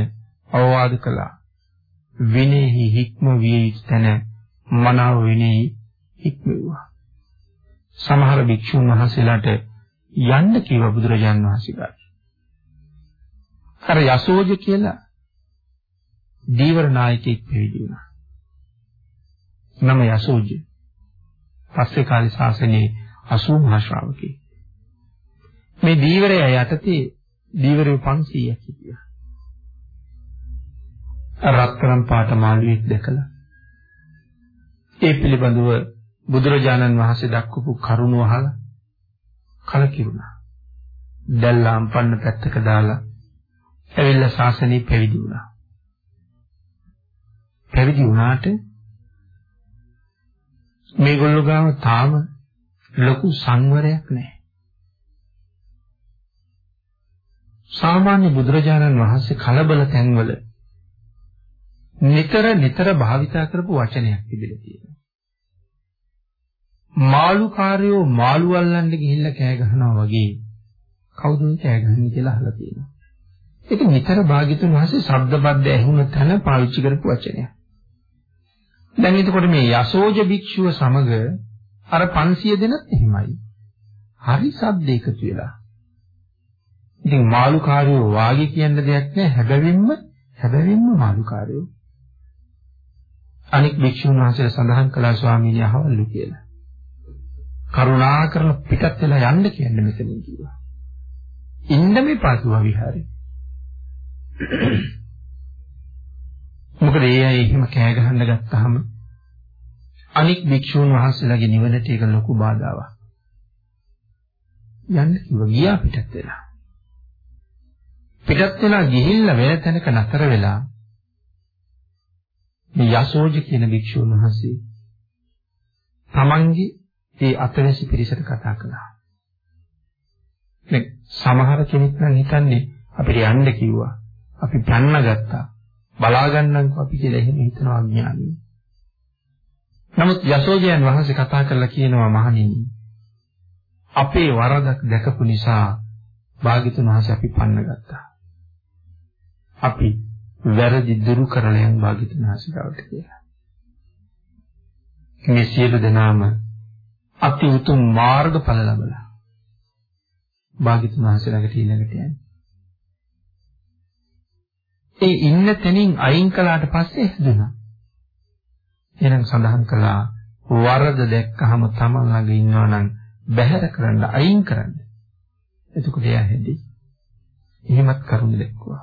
අවවාද කළා. විනේහි හික්ම විය යුතු තැන මනාව විනේහි හික්මුවා. සමහර භික්ෂුන් වහන්සේලාට යන්න කිව්ව බුදුරජාන් වහන්සේ ගාව. අර යසෝජ කියලා දීවර නායකයෙක් පැවිදි වුණා. නම යසෝජ. පස්සේ කාලේ ශාසනයේ 80 මහා ශ්‍රාවකේ. මේ දීවරය යටතේ දීවරය 500ක් හිටියා. රත්තරන් පාට මාළුවෙක් දැකලා ඒ පිළිබඳව බුදුරජාණන් වහන්සේ දක්වපු කරුණ අහලා කලකිරුණා. දැල්ලාම් පන්න පැත්තක දාලා ඇවිල්ලා ශාසනය පැවිදි වුණා. පැවිදි වුණාට මේගොල්ලෝ ගාව තාම ලොකු සංවරයක් නැහැ. සාමාන්‍ය බුදුරජාණන් වහන්සේ කලබල තැන්වල නිතර නිතර භාවිතා කරපු වචනයක් තිබිලා තියෙනවා. මාළුකාරයෝ මාළු අල්ලන්න ගිහිල්ලා කෑ ගහනවා වගේ කවුද කෑ ගහන්නේ කියලා අහලා තියෙනවා. ඒක නිතර භාග්‍යතුන් වහන්සේ ශබ්දබද්ද ඇහුණ තැන පාවිච්චි කරපු වචනයක්. දැන් එතකොට මේ යසෝජ භික්ෂුව සමග අර 500 දෙනත් එහෙමයි. හරි ශබ්ද එකතු වෙලා. ඉතින් මාළුකාරයෝ වාගේ කියන්න දෙයක් නැහැ හැබැවින්ම හැබැවින්ම මාළුකාරයෝ. අනික් භික්ෂුන් වහන්සේලා සඳහන් කළා ස්වාමීනි අහවලු කියලා. කරුණා කරලා පිටත් වෙලා යන්න කියන්නේ මෙතනින් කිව්වා. ඉන්න මේ පාසුවා විහාරේ. මොකද ඒ අය එහෙම කෑ ගහන්න ගත්තාම අනික් භික්ෂූන් වහන්සේලාගේ නිවනට ඒක ලොකු බාධාවක්. යන්න කිව්වා ගියා පිටත් වෙලා. පිටත් වෙලා ගිහිල්ලා වෙන තැනක නතර වෙලා මේ යසෝජ කියන භික්ෂූන් වහන්සේ තමන්ගේ ඒ අතවැසි පිරිසට කතා කළා. මේ සමහර කෙනෙක් නම් හිතන්නේ අපිට යන්න කිව්වා. අපි පැන්න ගත්තා. බලා ගන්නම්කෝ අපි කියලා එහෙම හිතනවා අඥානිය. නමුත් යසෝජයන් වහන්සේ කතා කරලා කියනවා මහණෙනි අපේ වරදක් දැකපු නිසා භාග්‍යතුන් වහන්සේ අපි පන්න ගත්තා. අපි වැරදි දුරු කරලා යන් භාග්‍යතුන් වහන්සේ ගාවට කියලා. මේ සියලු දෙනාම අති උතුම් මාර්ගඵල ලැබලා භාග්‍යතුන් වහන්සේ ළඟට ඊළඟට යන්නේ. ඒ ඉන්න තැනින් අයින් කළාට පස්සේ හැදුනා. එහෙනම් සඳහන් කළා වරද දැක්කහම තමන් ළඟ ඉන්නවා නම් බැහැර කරන්න අයින් කරන්න. එතකොට එයා හැදි. එහෙමත් කරුණ දැක්කුවා.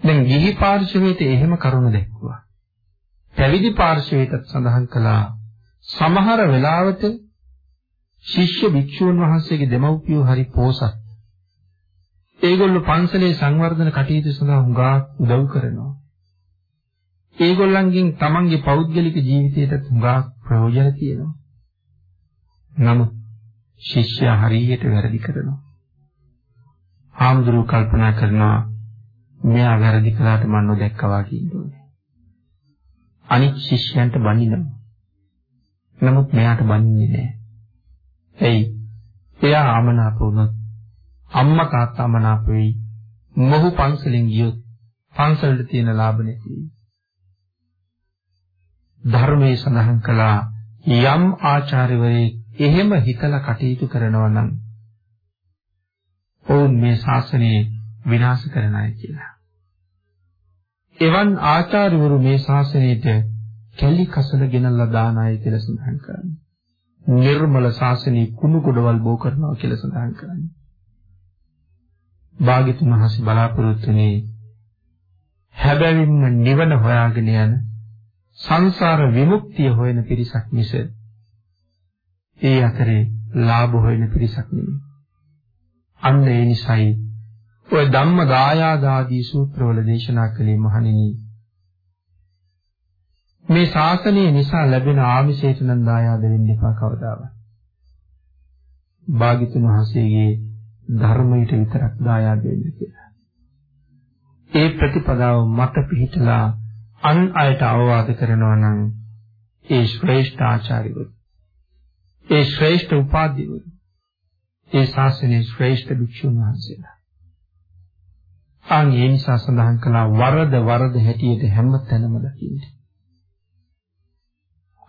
දැන් ගිහි පාර්ශවයට එහෙම කරුණ දැක්කුවා. පැවිදි පාර්ශවයටත් සඳහන් කළා සමහර වෙලාවට ශිෂ්‍ය භික්ෂූන් වහන්සේගේ දෙමව්පියෝ හරි පෝසත්. ඒගොල්ලෝ පන්සලේ සංවර්ධන කටයුතු සඳහා හුඟා උදව් කරනවා. ඒගොල්ලන්ගෙන් තමන්ගේ පෞද්ගලික ජීවිතයට හුඟා ප්‍රයෝජන තියෙනවා. නමුත් ශිෂ්‍යයා හරියට වැරදි කරනවා. ආම්දුරු කල්පනා කරනවා මෙයා වැරදි කළාට මම නොදැක්කවා කියනෝනේ. අනිත් ශිෂ්‍යයන්ට බනිනවා. නමුත් මෙයාට බනින්නේ නැහැ. එයි එයා ආමනාප වුණොත් අම්මා තාත්තා ආමනාප වෙයි. මොහු පන්සලෙන් ගියොත් පන්සලට තියෙන ලාභ නැති ධර්මයේ සඳහන් කළා යම් ආචාර්යවරයෙක් එහෙම හිතලා කටයුතු කරනවා නම් ඔවුන් මේ ශාසනය විනාශ කරන අය කියලා. එවන් ආචාර්යවරු මේ ශාසනයට කැලි කසල ගෙනල්ලා දාන අය කියලා සඳහන් කරන්නේ. නිර්මල ශාසනී කුණු ගොඩවල් බෝ කරනවා කියලා සඳහන් කරන්නේ. භාග්‍යතුන් වහන්සේ බලාපොරොත්තුනේ හැබැවින්ම නිවන හොයාගෙන යන සංසාර විමුක්තිය හොයන පිරිසක් මිස ඒ අතරේ ලාභ හොයන පිරිසක් නෙමෙයි. අන්න ඒ නිසායි ඔය ධම්ම දායාදාදී සූත්‍රවල දේශනා කළේ මහණෙනි මේ ශාසනය නිසා ලැබෙන ආමිෂයට නම් දායාද වෙන්න එපා කවදාවත්. භාග්‍යතුන් වහන්සේගේ ධර්මයට විතරක් දායාද වෙන්න කියලා. ඒ ප්‍රතිපදාව මත පිහිටලා අන් අයට අවවාද කරනවා නම් ඒ ශ්‍රේෂ්ඨ ආචාර්යවරු ඒ ශ්‍රේෂ්ඨ උපාධ්‍යවරු ඒ ශාසනයේ ශ්‍රේෂ්ඨ භික්ෂුන් වහන්සේලා අන් ඒ නිසා සඳහන් කළා වරද වරද හැටියට හැම තැනම දකින්න.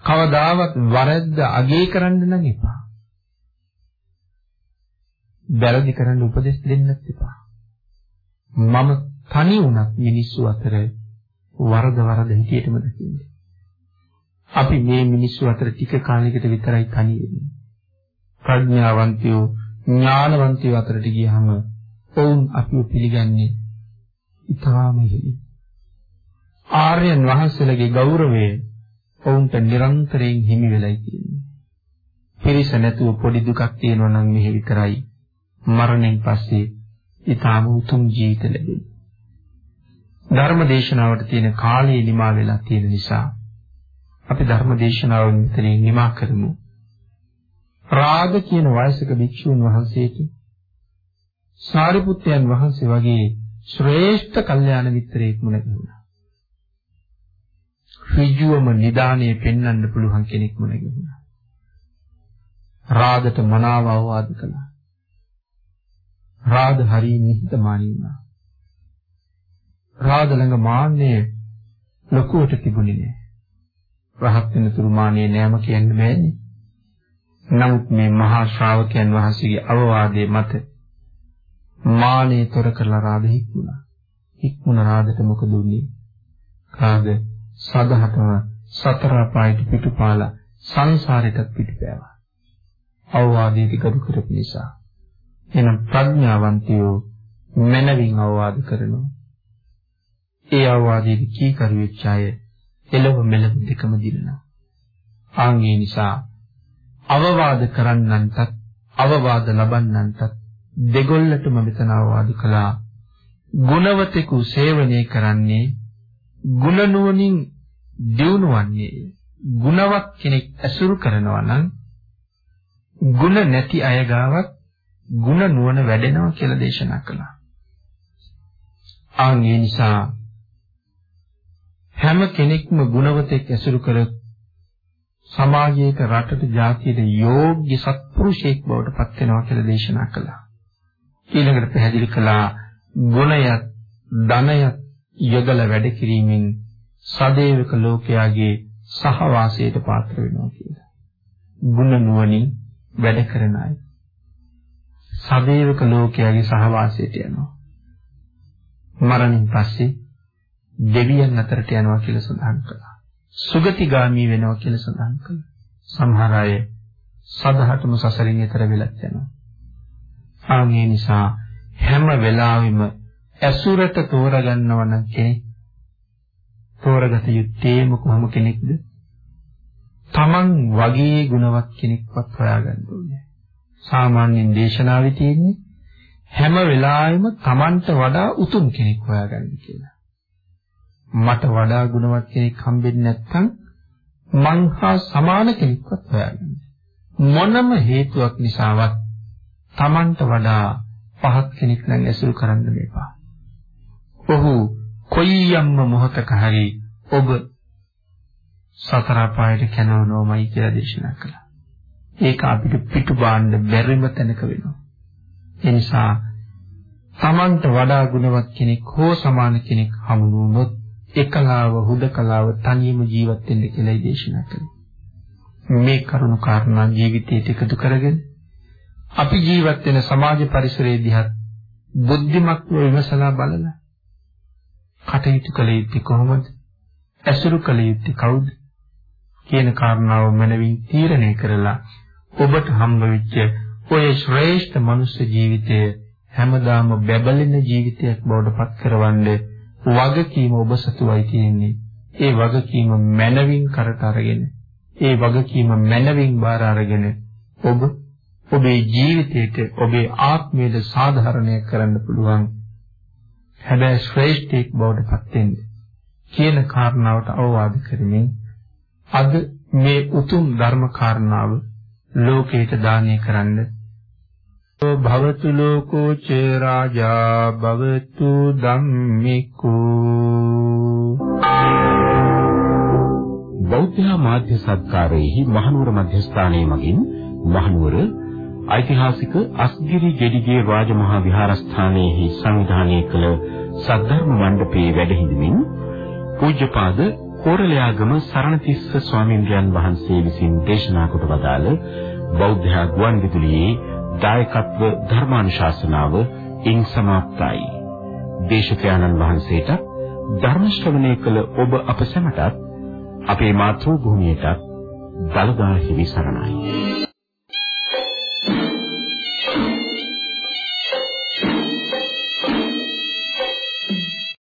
කවදාවත් වරද්ද අගේ කරන්න නම් එපා. වැරදි කරන්න උපදෙස් දෙන්නත් එපා. මම තනි වුණත් මිනිස්සු අතර වරද වරද හිටියටම දකින්නේ. අපි මේ මිනිස්සු අතර ටික කාලයකට විතරයි තනි වෙන්නේ. ප්‍රඥාවන්තයෝ ඥානවන්තයෝ අතරට ගියහම ඔවුන් අපිව පිළිගන්නේ ඉතාම ඉහළින්. ආර්යයන් වහන්සේලගේ ගෞරවය ඔවුන්ට නිරන්තරයෙන් හිමි වෙලයි තියෙන්නේ. පිරිස නැතුව පොඩි දුකක් තියෙනවා නම් මෙහෙ විතරයි මරණයෙන් පස්සේ ඊටාම උතුම් ජීවිත ලැබෙන්නේ. ධර්ම දේශනාවට තියෙන කාලය නිමා වෙලා තියෙන නිසා අපි ධර්ම දේශනාව මෙතනින් නිමා කරමු. රාග කියන වයසක භික්ෂුන් වහන්සේට සාරිපුත්යන් වහන්සේ වගේ ශ්‍රේෂ්ඨ කල්යාණ මිත්‍රයෙක් මුණ ගැහුණා. ඍජුවම නිදාණය පෙන්වන්න පුළුවන් කෙනෙක් මුණ ගැහුණා. රාගට මනාව අවවාද කළා. රාග හරිය නිහිතමානී වුණා. රාග ළඟ මාන්නය ලොකුවට තිබුණේ නෑ. රහත් වෙන තුරු මාන්නය නෑම කියන්න බෑනේ. නමුත් මේ මහා ශ්‍රාවකයන් වහන්සේගේ අවවාදයේ මත මානේ තොර කරලා රාග හික්මුණා. හික්මුණ රාගට මොකද උනේ? රාග සදහටම සතර පායට පිටුපාලා සංසාරෙටත් පිටපෑවා. අවවාදයේ කරු කරපු නිසා. එනම් ප්‍රඥාවන්තයෝ මනවින් අවවාද කරනවා. ඒ අවවාදයේ කීකරු වෙච්ච අය එළව මෙලව දෙකම දිනනවා. ආන්ගේ නිසා අවවාද කරන්නන්ටත් අවවාද ලබන්නන්ටත් දෙගොල්ලටම මෙතන අවවාද කළා. ගුණවතෙකු සේවනය කරන්නේ ගුණ නුවණින් දියුණුවන්නේ ගුණවත් කෙනෙක් ඇසුරු කරනවා නම් ගුණ නැති අය ගාවත් ගුණ නුවණ වැඩෙනවා කියලා දේශනා කළා. ආන් ඒ නිසා හැම කෙනෙක්ම ගුණවතෙක් ඇසුරු කර සමාජයක රටට ජාතියට යෝග්‍ය සත්පුරුෂයෙක් බවට පත් වෙනවා කියලා දේශනා කළා. ඊළඟට පැහැදිලි කළා ගුණයත් ධනයත් යොදලා වැඩ කිරීමෙන් සදේවක ලෝකයාගේ සහවාසයට පාත්‍ර වෙනවා කියලා. ගුණ නුවණින් වැඩ කරන අය සදේවක ලෝකයාගේ සහවාසයට යනවා. මරණින් පස්සේ දෙවියන් අතරට යනවා කියලා සඳහන් කළා. සුගතිගාමි වෙනවා කියලා සඳහන් කළා. සමහර අය සදහටම සසරින් එතර වෙලත් යනවා. ආන්ගේ නිසා හැම වෙලාවෙම ඇසුරට තෝරගන්නව නම් කෙනෙක් තෝරගත යුත්තේම කොහොම කෙනෙක්ද? Taman වගේ ගුණවත් කෙනෙක්වත් හොයාගන්න ඕනේ. සාමාන්‍යයෙන් දේශනාවේ තියෙන්නේ හැම වෙලාවෙම Tamanට වඩා උතුම් කෙනෙක් හොයාගන්න කියලා. මට වඩා ගුණවත් කෙනෙක් හම්බෙන්නේ නැත්නම් මං හා සමාන කෙනෙක්වත් හොයාගන්න. මොනම හේතුවක් නිසාවත් Tamanට වඩා පහත් කෙනෙක් නම් ඇසුරු කරන්න මේපා. ඔහු කොයියම්ම මොහතක හරි ඔබ සතර පායට කනවනෝමයි කියලා දේශනා කළා. ඒක අපිට පිටු බාන්න බැරිම තැනක වෙනවා. ඒ නිසා Tamanට වඩා ගුණවත් කෙනෙක් හෝ සමාන කෙනෙක් හමු වුණොත් එකලාව හුදකලාව තනියම ජීවත් වෙන්න කියලා දේශනා කළා. මේ කරුණු කාරණා ජීවිතයට එකතු කරගෙන අපි ජීවත් වෙන සමාජ පරිසරයේ දිහා බුද්ධිමත්ව විමසලා බලලා කටයුතු කළ යුත්තේ කොහොමද? ඇසුරු කළ යුත්තේ කවුද? කියන කාරණාව මනවින් තීරණය කරලා ඔබට හම්බ වෙච්ච ඔය ශ්‍රේෂ්ඨ මනුෂ්‍ය ජීවිතය හැමදාම බැබලෙන ජීවිතයක් බවට පත් කරවන්න වගකීම ඔබ සතුවයි තියෙන්නේ. ඒ වගකීම මනවින් කරට අරගෙන ඒ වගකීම මනවින් බාර අරගෙන ඔබ ඔබේ ජීවිතයට ඔබේ ආත්මයට සාධාරණය කරන්න පුළුවන්. හැබැයි ශ්‍රේෂ්ඨෙක් බවට පත් වෙන්න කියන කාරණාවට අවවාද කරමින් අද මේ උතුම් ධර්ම කාරණාව ලෝකයට දානය කරන්න. භවතු ලෝකෝ ච රාජා භවතු ධම්මිකෝ. බෞද්ධ මාධ්‍ය සත්කාරයේහි මහනුවර මධ්‍යස්ථානයේ මගින් මහනුවර ඓතිහාසික අස්ගිරි ගෙඩිගේ රාජමහා විහාරස්ථානයේහි සංවිධානය කළ සද්ධර්ම මණ්ඩපයේ වැඩ හිඳමින් පූජ්‍යපාද කෝරළයාගම සරණතිස්ස ස්වාමීන්ද්‍රයන් වහන්සේ විසින් දේශනා කොට වදාළ බෞද්ධ ගුවන් විදුලියේ දායකත්ව ධර්මානුශාසනාව ඉන් සමාප්තයි. දේශකයන්න් වහන්සේට ධර්ම ශ්‍රවණය කළ ඔබ අප සැමටත් අපේ මාතෘ භූමියටත් දලදා හිමි සරණයි.